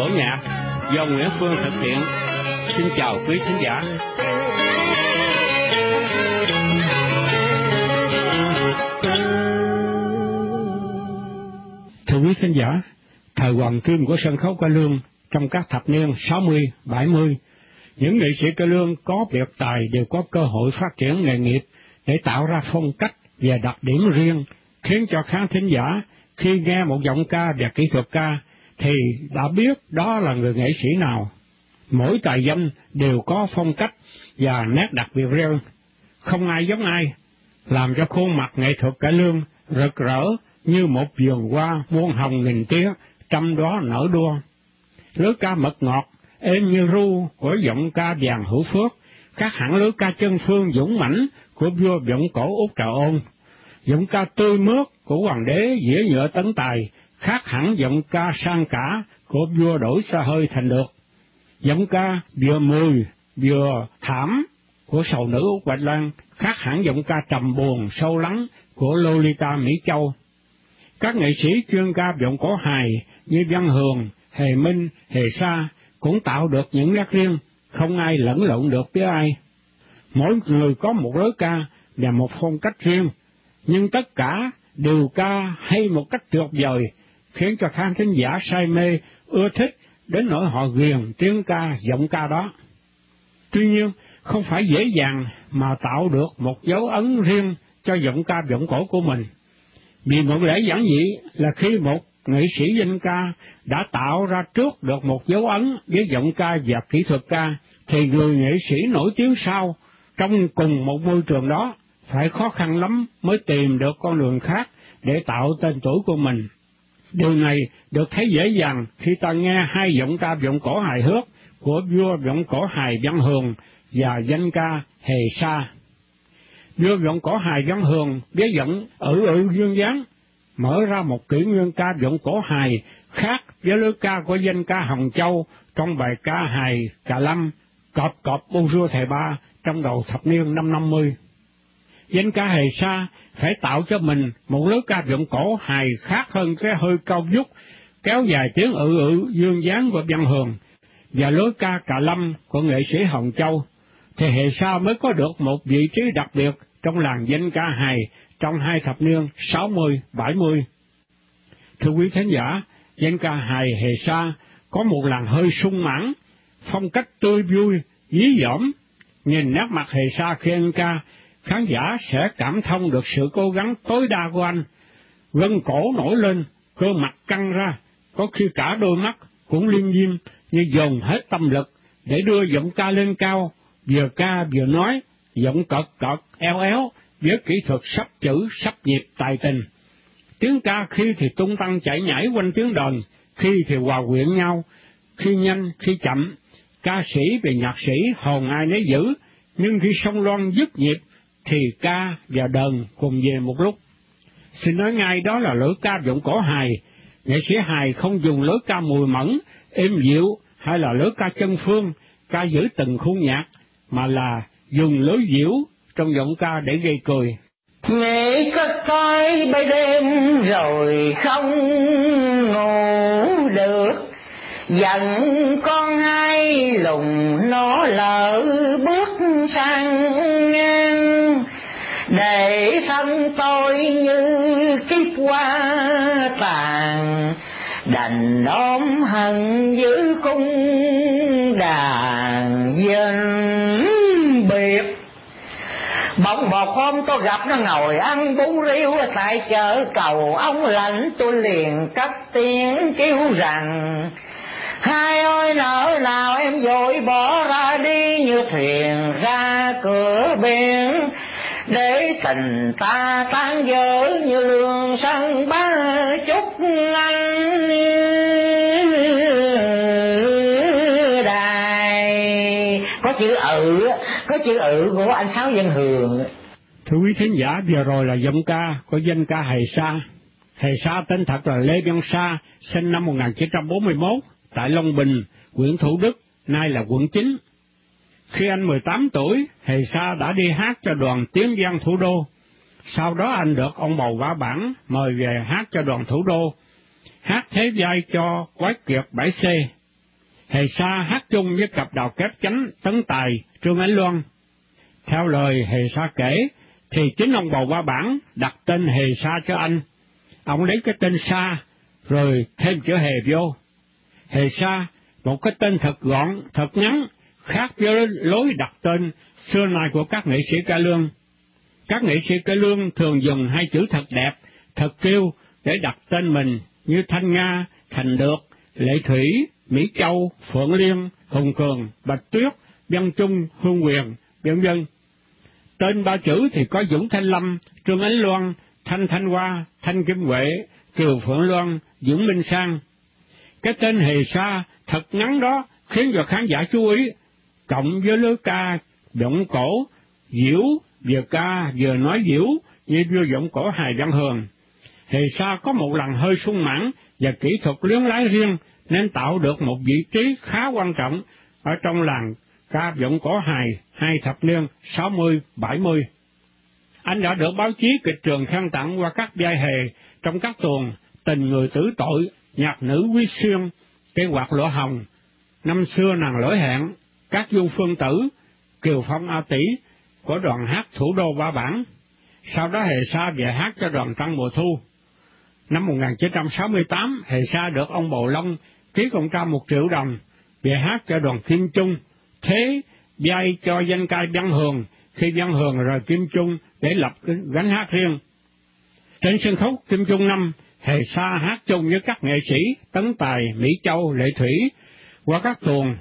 cổ nhạc do Nguyễn Phương thực hiện. Xin chào quý khán giả. Thưa quý khán giả, thời hoàng kim của sân khấu cải lương trong các thập niên 60, 70, những nghệ sĩ cải lương có biệt tài đều có cơ hội phát triển nghề nghiệp để tạo ra phong cách và đặc điểm riêng, khiến cho khán thính giả khi nghe một giọng ca và kỹ thuật ca thì đã biết đó là người nghệ sĩ nào. Mỗi tài danh đều có phong cách và nét đặc biệt riêng, không ai giống ai, làm cho khuôn mặt nghệ thuật cải lương rực rỡ như một vườn hoa muôn hồng nghìn tía, trăm đó nở đua. Lứa ca mật ngọt, êm như ru của giọng ca vàng hữu phước, khác hẳn lứa ca chân phương dũng mãnh của vua vọng cổ Úc Trà Ôn. Giọng ca tươi mướt của hoàng đế dĩa nhựa tấn tài, khác hẳn giọng ca sang cả của vua đổi xa hơi thành được. Giọng ca vừa mùi, vừa thảm của sầu nữ Úc Bạch Lan, khác hẳn giọng ca trầm buồn, sâu lắng của Lolita Mỹ Châu. Các nghệ sĩ chuyên ca giọng cổ hài như Văn Hường, Hề Minh, Hề Sa cũng tạo được những nét riêng, không ai lẫn lộn được với ai. Mỗi người có một lối ca và một phong cách riêng, nhưng tất cả đều ca hay một cách tuyệt vời, khiến cho khán thính giả say mê, ưa thích, đến nỗi họ ghiền tiếng ca, giọng ca đó. Tuy nhiên, không phải dễ dàng mà tạo được một dấu ấn riêng cho giọng ca giọng cổ của mình. Vì một lẽ giản dị là khi một nghệ sĩ danh ca đã tạo ra trước được một dấu ấn với giọng ca và kỹ thuật ca, thì người nghệ sĩ nổi tiếng sau trong cùng một môi trường đó phải khó khăn lắm mới tìm được con đường khác để tạo tên tuổi của mình. Điều này được thấy dễ dàng khi ta nghe hai giọng ca giọng cổ hài hước của vua giọng cổ hài Văn Hường và danh ca Hề Sa. Vua giọng cổ hài Văn Hường với giọng ở ở dương dáng mở ra một kỷ nguyên ca giọng cổ hài khác với lối ca của danh ca Hồng Châu trong bài ca hài Cà Lâm, cọp cọp bông rua thầy ba trong đầu thập niên năm năm mươi. Danh ca hề sa phải tạo cho mình một lối ca giọng cổ hài khác hơn cái hơi cao vút, kéo dài tiếng ự ự dương dáng của văn hường, và lối ca cà lâm của nghệ sĩ Hồng Châu, thì hệ sa mới có được một vị trí đặc biệt trong làng danh ca hài trong hai thập niên 60-70. Thưa quý khán giả, danh ca hài hề sa có một làng hơi sung mãn, phong cách tươi vui, dí dỏm, nhìn nét mặt hề sa khi anh ca, khán giả sẽ cảm thông được sự cố gắng tối đa của anh. Gân cổ nổi lên, cơ mặt căng ra, có khi cả đôi mắt cũng liêm diêm như dồn hết tâm lực để đưa giọng ca lên cao, vừa ca vừa nói, giọng cợt cợt, eo éo, với kỹ thuật sắp chữ, sắp nhịp tài tình. Tiếng ca khi thì tung tăng chạy nhảy quanh tiếng đờn, khi thì hòa quyện nhau, khi nhanh, khi chậm, ca sĩ về nhạc sĩ hồn ai nấy giữ, nhưng khi song loan dứt nhịp, thì ca và đờn cùng về một lúc. Xin nói ngay đó là lối ca giọng cổ hài, nghệ sĩ hài không dùng lối ca mùi mẫn, êm dịu hay là lối ca chân phương, ca giữ từng khuôn nhạc, mà là dùng lối diễu trong giọng ca để gây cười. Nghệ cất cái bay đêm rồi không ngủ được, giận con hai lùng nó lỡ ôm hận giữ cung đàn dân biệt. Bỗng một hôm tôi gặp nó ngồi ăn bún riêu, tại chợ cầu ông lạnh, tôi liền cất tiếng kêu rằng, hai ơi nỡ nào em vội bỏ ra đi như thuyền ra cửa biển, để tình ta tan vỡ như lương sân ba chút anh chữ ừ ự có chữ ử của anh sáu dân hường. Thưa quý thính giả vừa rồi là giọng ca của danh ca hề sa. Hề sa tên thật là lê văn sa sinh năm 1941 tại long bình huyện thủ đức nay là quận 9 khi anh 18 tuổi, Hề Sa đã đi hát cho đoàn tiếng văn thủ đô. Sau đó anh được ông bầu vả bản mời về hát cho đoàn thủ đô, hát thế vai cho Quái Kiệt 7C Hề Sa hát chung với cặp đào kép chánh Tấn Tài, Trương Ánh Loan. Theo lời Hề Sa kể, thì chính ông bầu qua bản đặt tên Hề Sa cho anh. Ông lấy cái tên Sa, rồi thêm chữ Hề vô. Hề Sa, một cái tên thật gọn, thật ngắn, khác với lối đặt tên xưa nay của các nghệ sĩ ca lương. Các nghệ sĩ ca lương thường dùng hai chữ thật đẹp, thật kêu để đặt tên mình như Thanh Nga, Thành Được, Lệ Thủy, Mỹ Châu, Phượng Liên, Hùng Cường, Bạch Tuyết, Văn Trung, Hương Quyền, vân vân. Tên ba chữ thì có Dũng Thanh Lâm, Trương Ánh Loan, Thanh Thanh Hoa, Thanh Kim Huệ, Kiều Phượng Loan, Dũng Minh Sang. Cái tên Hề Sa thật ngắn đó khiến cho khán giả chú ý, cộng với lứa ca giọng cổ, diễu, vừa ca vừa nói diễu như đưa giọng cổ hài văn hường. Hề Sa có một lần hơi sung mãn và kỹ thuật luyến lái riêng nên tạo được một vị trí khá quan trọng ở trong làng ca vọng cổ hài hai thập niên 60-70. Anh đã được báo chí kịch trường khen tặng qua các vai hề trong các tuồng Tình người tử tội, Nhạc nữ quý xuyên, Cây quạt lỗ hồng, Năm xưa nàng lỗi hẹn, Các du phương tử, Kiều Phong A Tỷ của đoàn hát thủ đô Ba Bản. Sau đó Hề Sa về hát cho đoàn Trăng Mùa Thu. Năm 1968, Hề Sa được ông Bầu Long ký công tra một triệu đồng về hát cho đoàn Kim Trung, thế vay cho danh ca Văn Hường khi Văn Hường rời Kim Trung để lập gánh hát riêng. Trên sân khấu Kim Trung năm, Hề Sa hát chung với các nghệ sĩ Tấn Tài, Mỹ Châu, Lệ Thủy qua các tuồng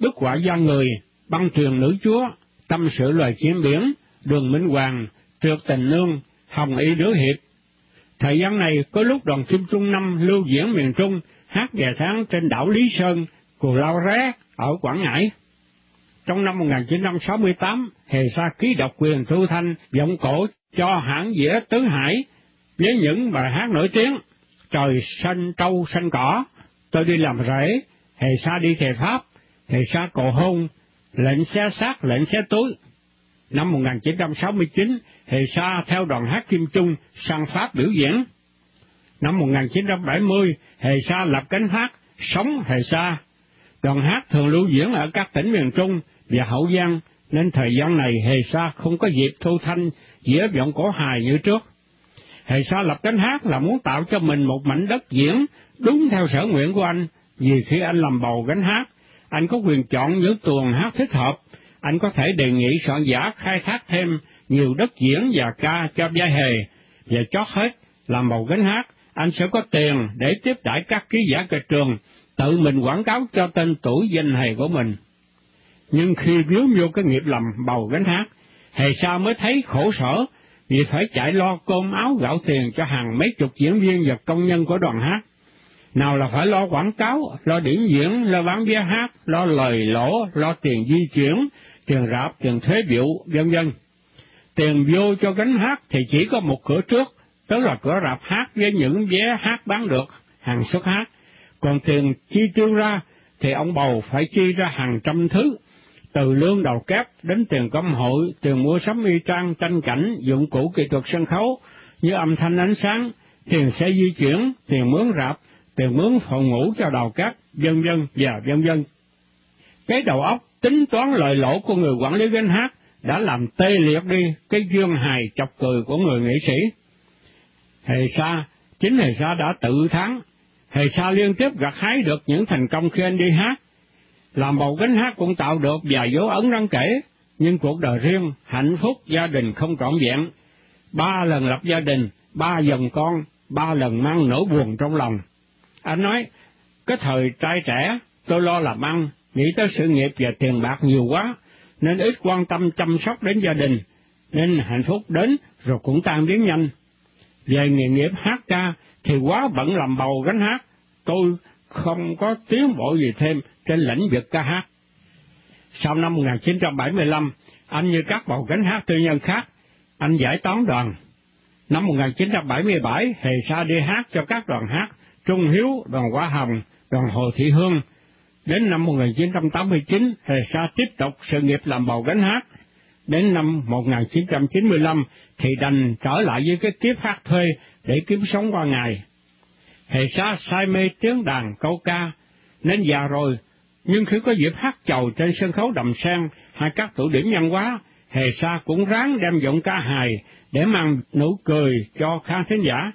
Đức Quả Gia Người, Băng Truyền Nữ Chúa, Tâm Sự Loài kiếm Biển, Đường Minh Hoàng, Trượt Tình Nương, Hồng Y Đứa Hiệp. Thời gian này có lúc đoàn Kim Trung năm lưu diễn miền Trung hát về tháng trên đảo Lý Sơn, Cù Lao Ré ở Quảng Ngãi. Trong năm 1968, Hề Sa ký độc quyền thu thanh giọng cổ cho hãng dĩa Tứ Hải với những bài hát nổi tiếng Trời xanh trâu xanh cỏ, Tôi đi làm rễ, Hề Sa đi thề Pháp, Hề Sa cầu hôn, Lệnh xe sát, lệnh xe túi. Năm 1969, Hề Sa theo đoàn hát Kim Trung sang Pháp biểu diễn. Năm 1970, Hề Sa lập cánh hát Sống Hề Sa. Đoàn hát thường lưu diễn ở các tỉnh miền Trung và Hậu Giang, nên thời gian này Hề Sa không có dịp thu thanh dĩa giọng cổ hài như trước. Hề Sa lập cánh hát là muốn tạo cho mình một mảnh đất diễn đúng theo sở nguyện của anh, vì khi anh làm bầu gánh hát, anh có quyền chọn những tuồng hát thích hợp, anh có thể đề nghị soạn giả khai thác thêm nhiều đất diễn và ca cho vai hề, và chót hết, làm bầu gánh hát, anh sẽ có tiền để tiếp đãi các ký giả kịch trường, tự mình quảng cáo cho tên tuổi danh hề của mình. Nhưng khi vướng vô cái nghiệp lầm bầu gánh hát, hề sao mới thấy khổ sở vì phải chạy lo cơm áo gạo tiền cho hàng mấy chục diễn viên và công nhân của đoàn hát. Nào là phải lo quảng cáo, lo điểm diễn, lo bán vé hát, lo lời lỗ, lo tiền di chuyển, tiền rạp, tiền thuế biểu, vân vân. Tiền vô cho gánh hát thì chỉ có một cửa trước, tức là cửa rạp hát với những vé hát bán được, hàng xuất hát. Còn tiền chi tiêu ra thì ông bầu phải chi ra hàng trăm thứ, từ lương đầu kép đến tiền công hội, tiền mua sắm y trang, tranh cảnh, dụng cụ kỹ thuật sân khấu như âm thanh ánh sáng, tiền xe di chuyển, tiền mướn rạp, tiền mướn phòng ngủ cho đầu cát, vân vân và vân vân. Cái đầu óc tính toán lợi lỗ của người quản lý gánh hát đã làm tê liệt đi cái duyên hài chọc cười của người nghệ sĩ. Hề Sa, chính Hề Sa đã tự thắng, Hề Sa liên tiếp gặt hái được những thành công khi anh đi hát, làm bầu gánh hát cũng tạo được vài dấu ấn đáng kể, nhưng cuộc đời riêng, hạnh phúc gia đình không trọn vẹn. Ba lần lập gia đình, ba dần con, ba lần mang nỗi buồn trong lòng. Anh nói, cái thời trai trẻ, tôi lo làm ăn, nghĩ tới sự nghiệp và tiền bạc nhiều quá, nên ít quan tâm chăm sóc đến gia đình, nên hạnh phúc đến rồi cũng tan biến nhanh. Về nghề nghiệp hát ca thì quá bận làm bầu gánh hát, tôi không có tiến bộ gì thêm trên lĩnh vực ca hát. Sau năm 1975, anh như các bầu gánh hát tư nhân khác, anh giải tán đoàn. Năm 1977, Hề Sa đi hát cho các đoàn hát Trung Hiếu, đoàn Hoa Hồng, đoàn Hồ Thị Hương. Đến năm 1989, Hề Sa tiếp tục sự nghiệp làm bầu gánh hát. Đến năm 1995 thì đành trở lại với cái kiếp hát thuê để kiếm sống qua ngày. Hệ Sa say mê tiếng đàn câu ca, nên già rồi Nhưng khi có dịp hát chầu trên sân khấu đầm sen hay các tụ điểm văn hóa, Hề Sa cũng ráng đem giọng ca hài để mang nụ cười cho khán thính giả.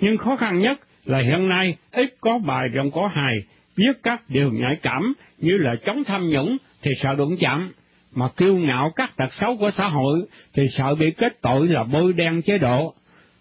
Nhưng khó khăn nhất là hiện nay ít có bài giọng có hài, viết các điều nhạy cảm như là chống tham nhũng thì sợ đụng chạm, mà kiêu ngạo các tật xấu của xã hội thì sợ bị kết tội là bôi đen chế độ.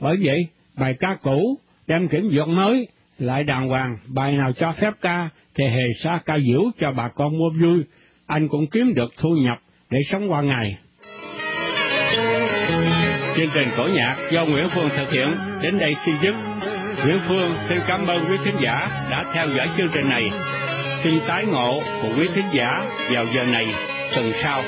Bởi vậy, bài ca cũ đem kiểm duyệt mới lại đàng hoàng, bài nào cho phép ca thì hề xa ca diễu cho bà con mua vui, anh cũng kiếm được thu nhập để sống qua ngày. Chương trình cổ nhạc do Nguyễn Phương thực hiện đến đây xin dứt. Nguyễn Phương xin cảm ơn quý khán giả đã theo dõi chương trình này. Xin tái ngộ của quý khán giả vào giờ này tuần sau.